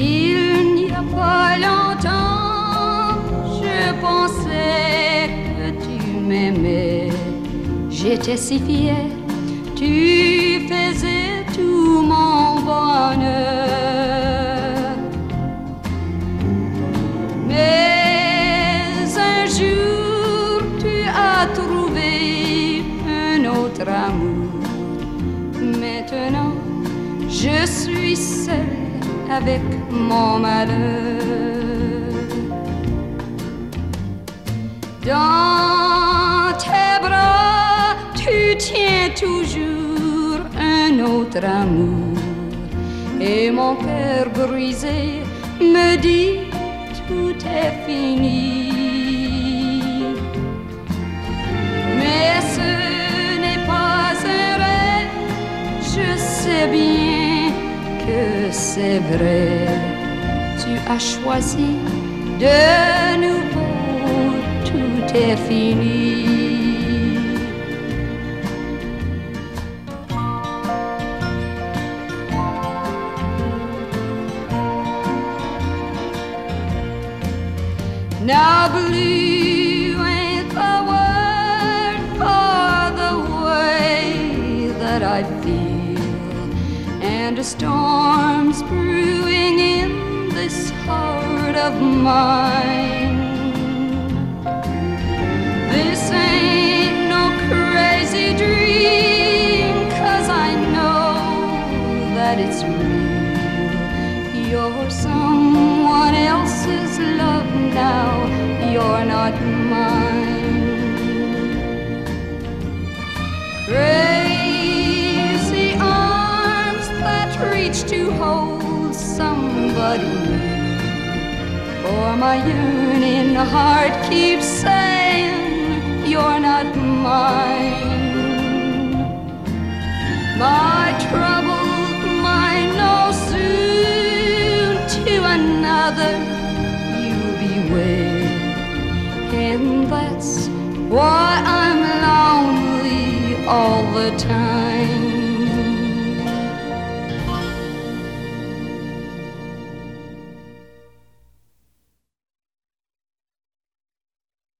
Il n'y a pas longtemps, je pensais que tu m'aimais. J'étais si fier, tu faisais tout mon bonheur. Mais un jour, tu as trouvé un autre amour. Maintenant, je suis seule avec mon malheur. Dans tes bras, tu tiens toujours un autre amour. Et mon cœur brisé me dit tout est fini. Mais ce n'est pas un rêve, je sais bien c'est vrai. Tu as choisi de nouveau, tout est fini. Now blue ain't the word for the way that I feel, and a storm's brewing in this heart of mine. This ain't no crazy dream, cause I know that it's real. You're someone else's love now, you're not reach to hold somebody. For my yearning heart keeps saying, You're not mine. My troubled mind knows soon to another you'll be wed. And that's why I'm lonely all the time.